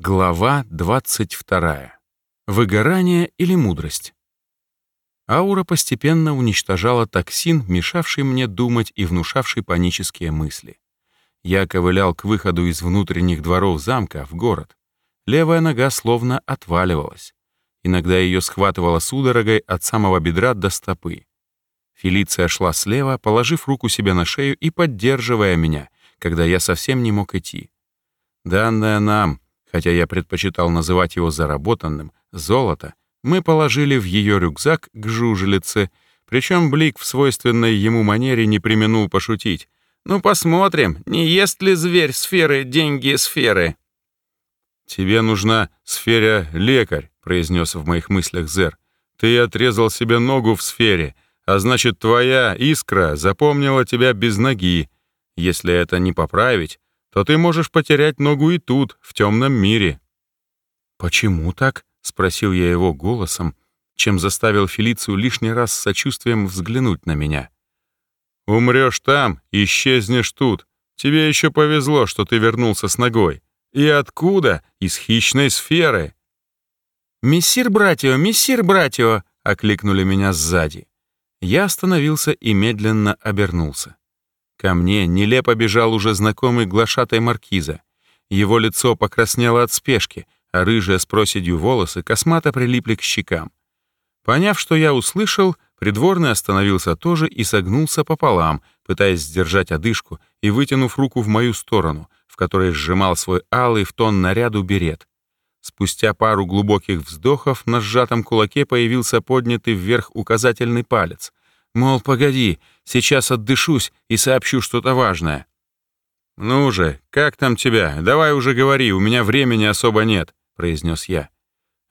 Глава 22. Выгорание или мудрость? Аура постепенно уничтожала токсин, мешавший мне думать и внушавший панические мысли. Я ковылял к выходу из внутренних дворов замка в город. Левая нога словно отваливалась. Иногда ее схватывала судорогой от самого бедра до стопы. Фелиция шла слева, положив руку себе на шею и поддерживая меня, когда я совсем не мог идти. Данное нам — хотя я предпочитал называть его заработанным, золото, мы положили в ее рюкзак к жужелице, причем Блик в свойственной ему манере не применул пошутить. «Ну, посмотрим, не ест ли зверь сферы деньги сферы?» «Тебе нужна сфера-лекарь», — произнес в моих мыслях Зер. «Ты отрезал себе ногу в сфере, а значит, твоя искра запомнила тебя без ноги. Если это не поправить, то ты можешь потерять ногу и тут, в темном мире». «Почему так?» — спросил я его голосом, чем заставил Фелицию лишний раз с сочувствием взглянуть на меня. «Умрешь там, исчезнешь тут. Тебе еще повезло, что ты вернулся с ногой. И откуда? Из хищной сферы». «Мессир Братио, мессир Братио!» — окликнули меня сзади. Я остановился и медленно обернулся. Ко мне нелепо бежал уже знакомый глашатай маркиза. Его лицо покраснело от спешки, а рыжие с проседью волосы космато прилипли к щекам. Поняв, что я услышал, придворный остановился тоже и согнулся пополам, пытаясь сдержать одышку и вытянув руку в мою сторону, в которой сжимал свой алый в тон наряду берет. Спустя пару глубоких вздохов на сжатом кулаке появился поднятый вверх указательный палец. Мол, погоди, сейчас отдышусь и сообщу что-то важное. «Ну же, как там тебя? Давай уже говори, у меня времени особо нет», — произнес я.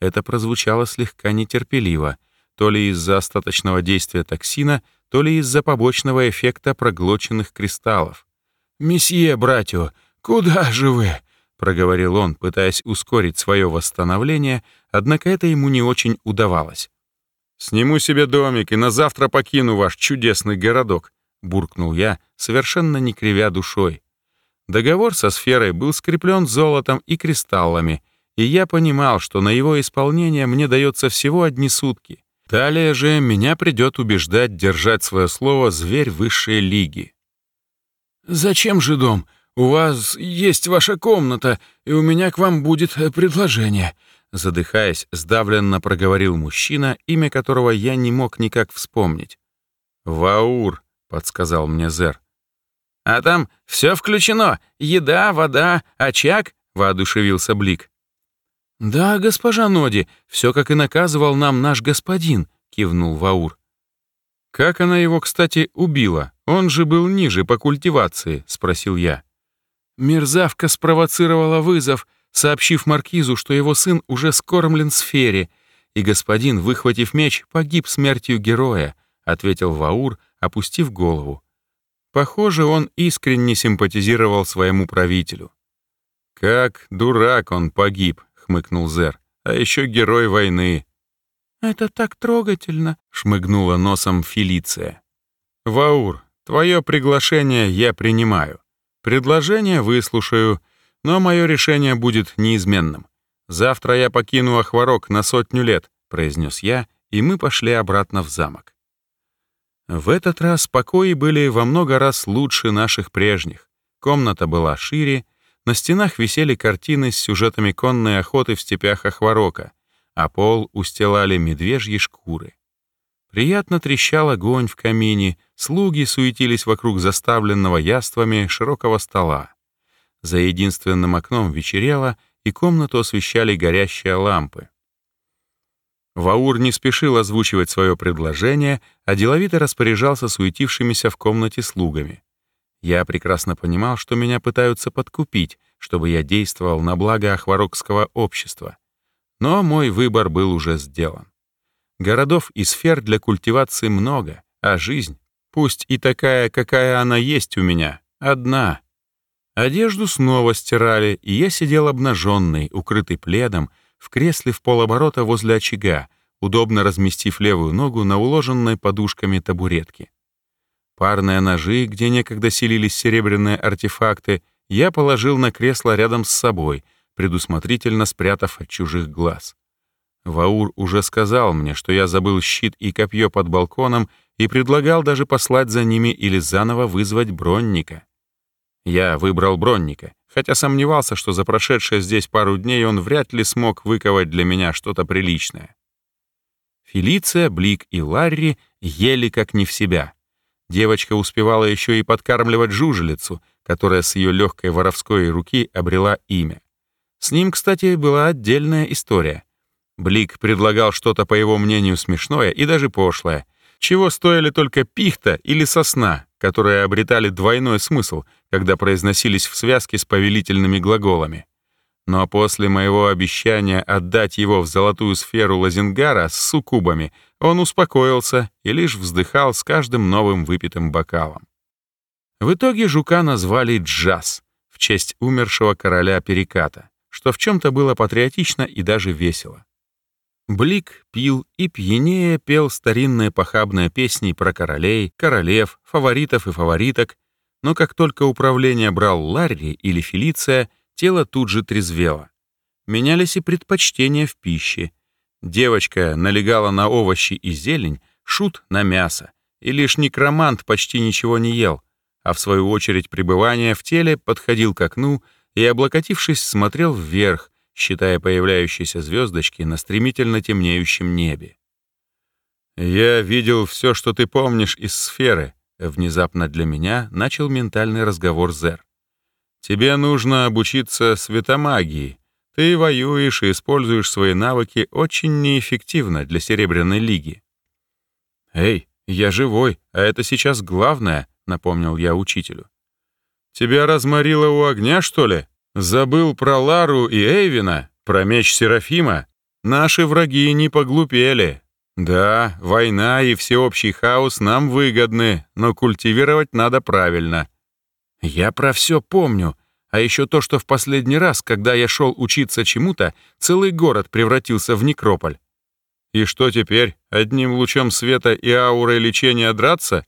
Это прозвучало слегка нетерпеливо, то ли из-за остаточного действия токсина, то ли из-за побочного эффекта проглоченных кристаллов. «Месье, братья, куда же вы?» — проговорил он, пытаясь ускорить свое восстановление, однако это ему не очень удавалось. «Сниму себе домик и на завтра покину ваш чудесный городок», — буркнул я, совершенно не кривя душой. Договор со сферой был скреплен золотом и кристаллами, и я понимал, что на его исполнение мне дается всего одни сутки. Далее же меня придет убеждать держать свое слово зверь высшей лиги. «Зачем же дом? У вас есть ваша комната, и у меня к вам будет предложение», задыхаясь, сдавленно проговорил мужчина, имя которого я не мог никак вспомнить. «Ваур», — подсказал мне Зер. «А там все включено. Еда, вода, очаг», — воодушевился Блик. «Да, госпожа Ноди, все как и наказывал нам наш господин», — кивнул Ваур. «Как она его, кстати, убила? Он же был ниже по культивации», — спросил я. Мерзавка спровоцировала вызов сообщив маркизу, что его сын уже скормлен сфере, и господин, выхватив меч, погиб смертью героя, ответил Ваур, опустив голову. Похоже, он искренне симпатизировал своему правителю. «Как дурак он погиб», — хмыкнул Зер, «а еще герой войны». «Это так трогательно», — шмыгнула носом Фелиция. «Ваур, твое приглашение я принимаю. Предложение выслушаю, но мое решение будет неизменным. Завтра я покину Ахварок на сотню лет, произнес я, и мы пошли обратно в замок. В этот раз покои были во много раз лучше наших прежних. Комната была шире, на стенах висели картины с сюжетами конной охоты в степях Ахварока, а пол устилали медвежьи шкуры. Приятно трещал огонь в камине, слуги суетились вокруг заставленного яствами широкого стола. За единственным окном вечерело, и комнату освещали горящие лампы. Ваур не спешил озвучивать свое предложение, а деловито распоряжался суетившимися в комнате слугами. Я прекрасно понимал, что меня пытаются подкупить, чтобы я действовал на благо ахварокского общества. Но мой выбор был уже сделан. Городов и сфер для культивации много, а жизнь, пусть и такая, какая она есть у меня, одна — Одежду снова стирали, и я сидел обнаженный, укрытый пледом, в кресле в полоборота возле очага, удобно разместив левую ногу на уложенной подушками табуретке. Парные ножи, где некогда селились серебряные артефакты, я положил на кресло рядом с собой, предусмотрительно спрятав от чужих глаз. Ваур уже сказал мне, что я забыл щит и копье под балконом и предлагал даже послать за ними или заново вызвать бронника. Я выбрал бронника, хотя сомневался, что за прошедшие здесь пару дней он вряд ли смог выковать для меня что-то приличное. Фелиция, Блик и Ларри ели как не в себя. Девочка успевала еще и подкармливать жужелицу, которая с ее легкой воровской руки обрела имя. С ним, кстати, была отдельная история. Блик предлагал что-то, по его мнению, смешное и даже пошлое, чего стоили только пихта или сосна, которые обретали двойной смысл, когда произносились в связке с повелительными глаголами. Но после моего обещания отдать его в золотую сферу Лазингара с суккубами, он успокоился и лишь вздыхал с каждым новым выпитым бокалом. В итоге жука назвали Джаз в честь умершего короля Переката, что в чем-то было патриотично и даже весело. Блик пил и пьянее пел старинные похабные песни про королей, королев, фаворитов и фавориток, но как только управление брал Ларри или Фелиция, тело тут же трезвело. Менялись и предпочтения в пище. Девочка налегала на овощи и зелень, шут — на мясо, и лишь некромант почти ничего не ел, а в свою очередь пребывание в теле подходил к окну и, облокотившись, смотрел вверх, считая появляющиеся звездочки на стремительно темнеющем небе. «Я видел все, что ты помнишь из сферы», — внезапно для меня начал ментальный разговор Зер. «Тебе нужно обучиться светомагии. Ты воюешь и используешь свои навыки очень неэффективно для Серебряной Лиги». «Эй, я живой, а это сейчас главное», — напомнил я учителю. «Тебя разморило у огня, что ли?» Забыл про Лару и Эйвина, про меч Серафима? Наши враги не поглупели. Да, война и всеобщий хаос нам выгодны, но культивировать надо правильно. Я про все помню, а еще то, что в последний раз, когда я шел учиться чему-то, целый город превратился в некрополь. И что теперь, одним лучом света и аурой лечения драться?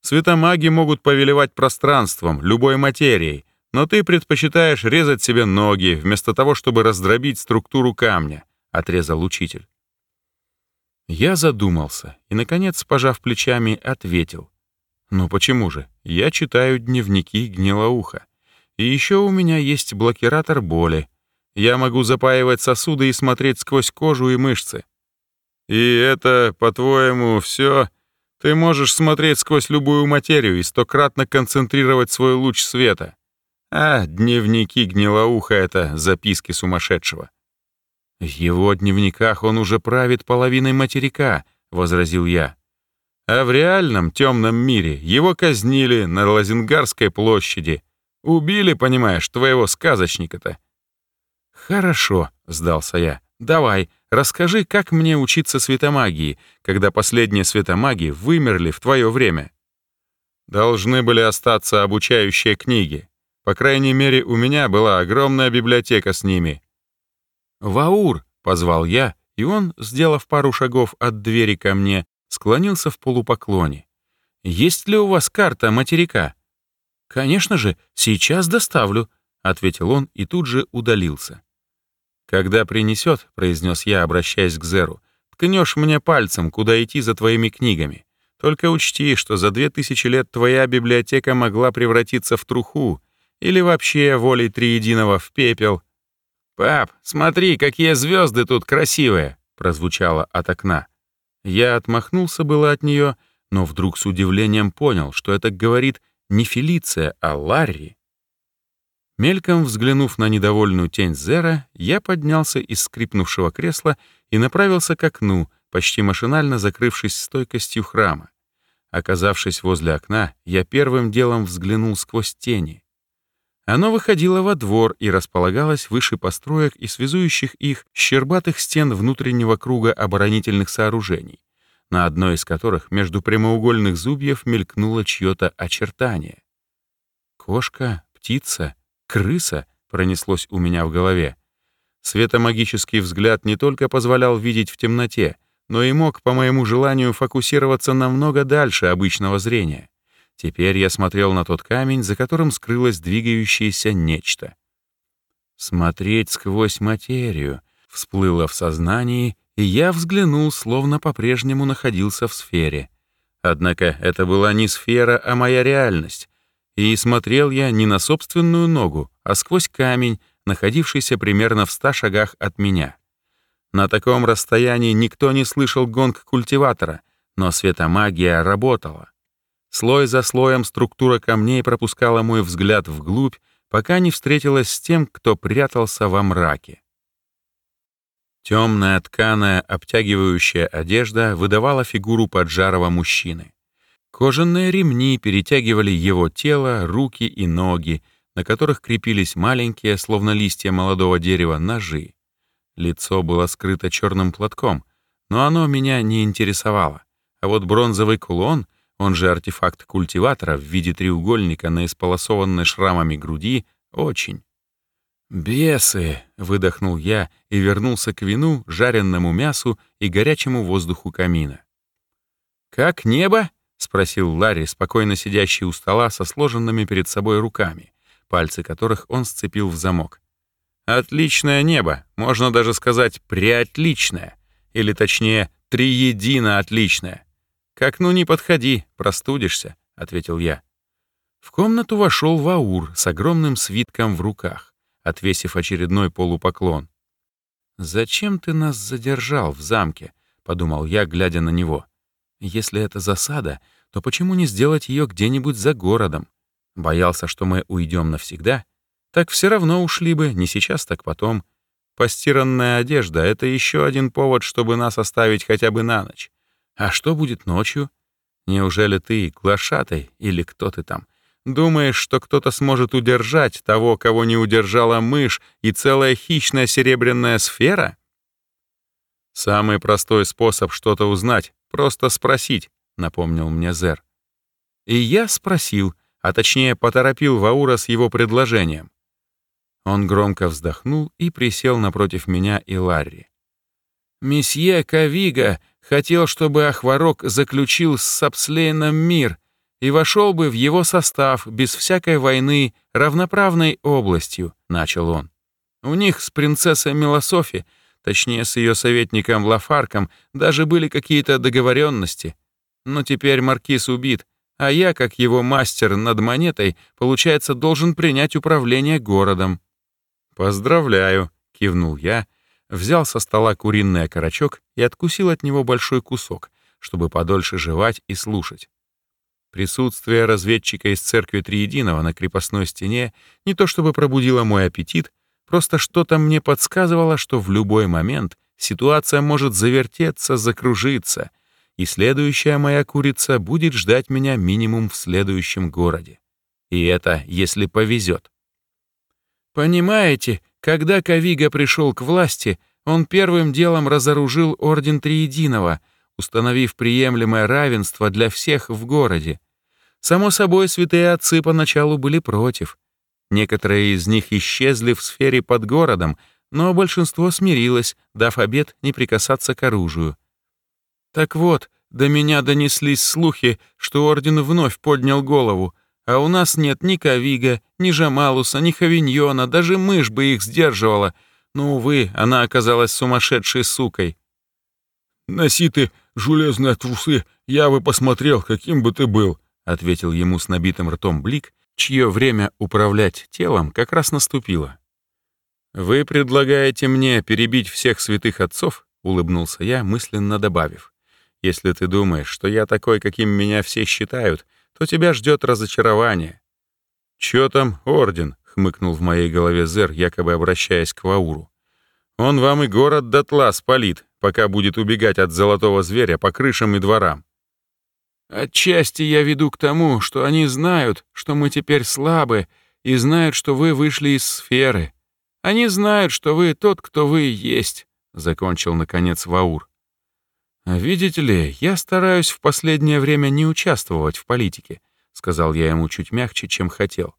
Светомаги могут повелевать пространством, любой материей, но ты предпочитаешь резать себе ноги, вместо того, чтобы раздробить структуру камня», — отрезал учитель. Я задумался и, наконец, пожав плечами, ответил. «Ну почему же? Я читаю дневники гнилоуха. И еще у меня есть блокиратор боли. Я могу запаивать сосуды и смотреть сквозь кожу и мышцы. И это, по-твоему, все? Ты можешь смотреть сквозь любую материю и стократно концентрировать свой луч света. А дневники гнилоуха — это записки сумасшедшего. «В его дневниках он уже правит половиной материка», — возразил я. «А в реальном темном мире его казнили на Лазингарской площади. Убили, понимаешь, твоего сказочника-то». «Хорошо», — сдался я. «Давай, расскажи, как мне учиться светомагии, когда последние светомаги вымерли в твое время». «Должны были остаться обучающие книги», по крайней мере, у меня была огромная библиотека с ними. «Ваур!» — позвал я, и он, сделав пару шагов от двери ко мне, склонился в полупоклоне. «Есть ли у вас карта материка?» «Конечно же, сейчас доставлю», — ответил он и тут же удалился. «Когда принесет», — произнес я, обращаясь к Зеру, «ткнешь мне пальцем, куда идти за твоими книгами. Только учти, что за две тысячи лет твоя библиотека могла превратиться в труху, или вообще волей Триединого в пепел. «Пап, смотри, какие звезды тут красивые!» прозвучало от окна. Я отмахнулся было от нее, но вдруг с удивлением понял, что это говорит не Фелиция, а Ларри. Мельком взглянув на недовольную тень Зера, я поднялся из скрипнувшего кресла и направился к окну, почти машинально закрывшись стойкостью храма. Оказавшись возле окна, я первым делом взглянул сквозь тени. Оно выходило во двор и располагалось выше построек и связующих их щербатых стен внутреннего круга оборонительных сооружений, на одной из которых между прямоугольных зубьев мелькнуло чье-то очертание. «Кошка, птица, крыса» пронеслось у меня в голове. Светомагический взгляд не только позволял видеть в темноте, но и мог, по моему желанию, фокусироваться намного дальше обычного зрения. Теперь я смотрел на тот камень, за которым скрылось двигающееся нечто. Смотреть сквозь материю всплыло в сознании, и я взглянул, словно по-прежнему находился в сфере. Однако это была не сфера, а моя реальность. И смотрел я не на собственную ногу, а сквозь камень, находившийся примерно в ста шагах от меня. На таком расстоянии никто не слышал гонг культиватора, но светомагия работала. Слой за слоем структура камней пропускала мой взгляд вглубь, пока не встретилась с тем, кто прятался во мраке. Темная тканая обтягивающая одежда выдавала фигуру поджарого мужчины. Кожаные ремни перетягивали его тело, руки и ноги, на которых крепились маленькие, словно листья молодого дерева, ножи. Лицо было скрыто черным платком, но оно меня не интересовало. А вот бронзовый кулон, он же артефакт культиватора в виде треугольника на исполосованной шрамами груди, очень. «Бесы!» — выдохнул я и вернулся к вину, жареному мясу и горячему воздуху камина. «Как небо?» — спросил Ларри, спокойно сидящий у стола со сложенными перед собой руками, пальцы которых он сцепил в замок. «Отличное небо, можно даже сказать «преотличное», или точнее «триедино отличное». «Как ну не подходи, простудишься», — ответил я. В комнату вошел Ваур с огромным свитком в руках отвесив очередной полупоклон. «Зачем ты нас задержал в замке?» — подумал я, глядя на него. «Если это засада, то почему не сделать ее где-нибудь за городом? Боялся, что мы уйдем навсегда? Так все равно ушли бы, не сейчас, так потом. Постиранная одежда — это еще один повод, чтобы нас оставить хотя бы на ночь. А что будет ночью? Неужели ты, глашатай, или кто ты там, Думаешь, что кто-то сможет удержать того, кого не удержала мышь и целая хищная серебряная сфера? Самый простой способ что-то узнать — просто спросить, напомнил мне Зер. И я спросил, а точнее поторопил Ваура с его предложением. Он громко вздохнул и присел напротив меня и Ларри. «Месье Кавига хотел, чтобы Ахварок заключил с Сапслейном мир, и вошел бы в его состав без всякой войны равноправной областью, начал он. У них с принцессой Милософи, точнее с ее советником Лафарком, даже были какие-то договоренности. Но теперь маркиз убит, а я, как его мастер над монетой, получается, должен принять управление городом. «Поздравляю», — кивнул я, взял со стола куриный окорочок и откусил от него большой кусок, чтобы подольше жевать и слушать. Присутствие разведчика из церкви Триединого на крепостной стене не то чтобы пробудило мой аппетит, просто что-то мне подсказывало, что в любой момент ситуация может завертеться, закружиться, и следующая моя курица будет ждать меня минимум в следующем городе. И это если повезет. Понимаете, когда Кавига пришел к власти, он первым делом разоружил Орден Триединого, установив приемлемое равенство для всех в городе. Само собой, святые отцы поначалу были против. Некоторые из них исчезли в сфере под городом, но большинство смирилось, дав обет не прикасаться к оружию. Так вот, до меня донеслись слухи, что орден вновь поднял голову, а у нас нет ни Кавига, ни Жамалуса, ни Хавиньона, даже мышь бы их сдерживала, но, увы, она оказалась сумасшедшей сукой. «Носи ты железные трусы, я бы посмотрел, каким бы ты был», — ответил ему с набитым ртом Блик, чье время управлять телом как раз наступило. «Вы предлагаете мне перебить всех святых отцов?» — улыбнулся я, мысленно добавив. «Если ты думаешь, что я такой, каким меня все считают, то тебя ждет разочарование». «Чё там, орден?» — хмыкнул в моей голове Зер, якобы обращаясь к Вауру. «Он вам и город дотла спалит, пока будет убегать от золотого зверя по крышам и дворам. Отчасти я веду к тому, что они знают, что мы теперь слабы, и знают, что вы вышли из сферы. Они знают, что вы тот, кто вы есть», — закончил, наконец, Ваур. «Видите ли, я стараюсь в последнее время не участвовать в политике», — сказал я ему чуть мягче, чем хотел.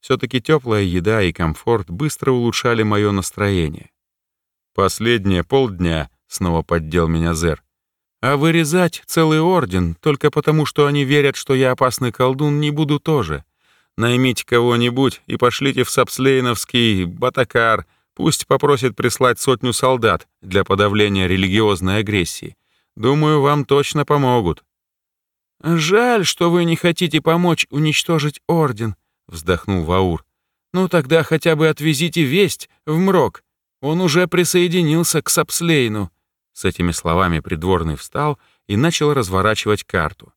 Все-таки теплая еда и комфорт быстро улучшали мое настроение. «Последние полдня», — снова поддел меня Зер, а вырезать целый орден только потому, что они верят, что я опасный колдун, не буду тоже. Наймите кого-нибудь и пошлите в Сапслейновский Батакар, пусть попросит прислать сотню солдат для подавления религиозной агрессии. Думаю, вам точно помогут». «Жаль, что вы не хотите помочь уничтожить Орден», — вздохнул Ваур. «Ну тогда хотя бы отвезите весть в Мрок. Он уже присоединился к Сапслейну». С этими словами придворный встал и начал разворачивать карту.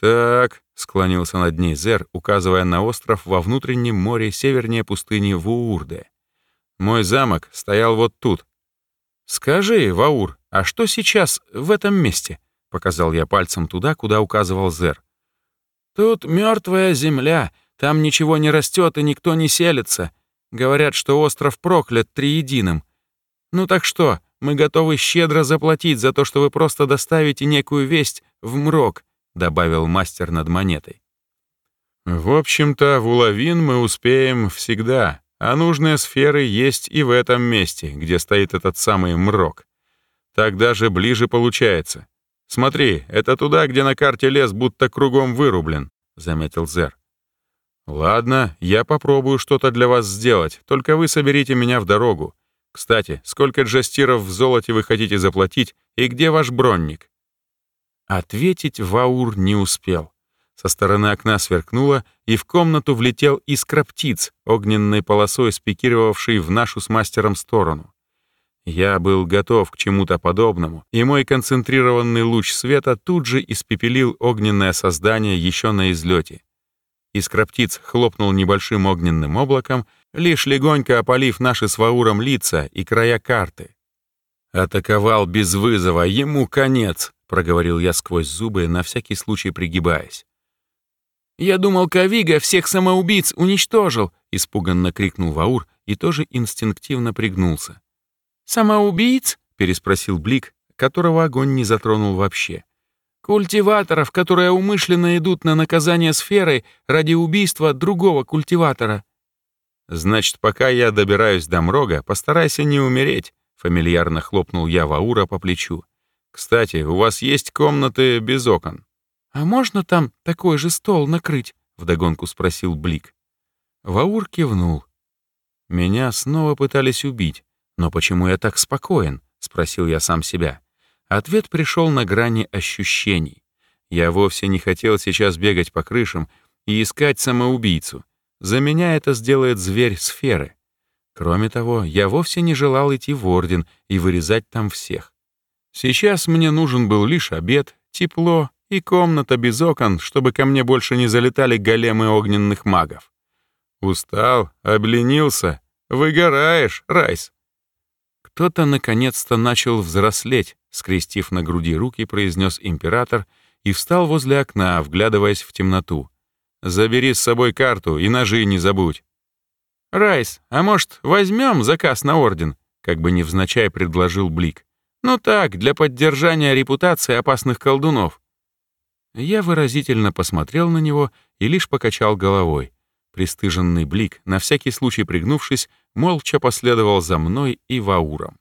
«Так», — склонился над ней Зер, указывая на остров во внутреннем море севернее пустыни Вуурде. «Мой замок стоял вот тут». «Скажи, Ваур, а что сейчас в этом месте?» — показал я пальцем туда, куда указывал Зер. «Тут мертвая земля, там ничего не растет и никто не селится. Говорят, что остров проклят триединым. Ну так что, мы готовы щедро заплатить за то, что вы просто доставите некую весть в мрок добавил мастер над монетой. В общем-то, в Уловин мы успеем всегда, а нужные сферы есть и в этом месте, где стоит этот самый мрок. Так даже ближе получается. Смотри, это туда, где на карте лес будто кругом вырублен, заметил Зер. Ладно, я попробую что-то для вас сделать, только вы соберите меня в дорогу. Кстати, сколько джастиров в золоте вы хотите заплатить и где ваш бронник? Ответить Ваур не успел. Со стороны окна сверкнуло, и в комнату влетел искра птиц, огненной полосой спикировавший в нашу с мастером сторону. Я был готов к чему-то подобному, и мой концентрированный луч света тут же испепелил огненное создание еще на излете. Искроптиц хлопнул небольшим огненным облаком, лишь легонько опалив наши с Вауром лица и края карты. Атаковал без вызова, ему конец. — проговорил я сквозь зубы, на всякий случай пригибаясь. «Я думал, Кавига всех самоубийц уничтожил!» — испуганно крикнул Ваур и тоже инстинктивно пригнулся. «Самоубийц?» — переспросил Блик, которого огонь не затронул вообще. «Культиваторов, которые умышленно идут на наказание сферой ради убийства другого культиватора». «Значит, пока я добираюсь до Мрога, постарайся не умереть», — фамильярно хлопнул я Ваура по плечу. Кстати, у вас есть комнаты без окон. А можно там такой же стол накрыть? вдогонку спросил Блик. Ваур кивнул. Меня снова пытались убить, но почему я так спокоен? спросил я сам себя. Ответ пришел на грани ощущений. Я вовсе не хотел сейчас бегать по крышам и искать самоубийцу. За меня это сделает зверь сферы. Кроме того, я вовсе не желал идти в Орден и вырезать там всех. Сейчас мне нужен был лишь обед, тепло и комната без окон, чтобы ко мне больше не залетали големы огненных магов. Устал, обленился, выгораешь, Райс. Кто-то наконец-то начал взрослеть, скрестив на груди руки, произнес император и встал возле окна, вглядываясь в темноту. «Забери с собой карту и ножи не забудь». «Райс, а может, возьмем заказ на орден?» как бы невзначай предложил Блик. Ну так, для поддержания репутации опасных колдунов. Я выразительно посмотрел на него и лишь покачал головой. Пристыженный блик, на всякий случай пригнувшись, молча последовал за мной и Вауром.